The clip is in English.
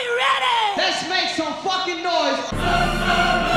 Are you ready? Let's make some fucking noise.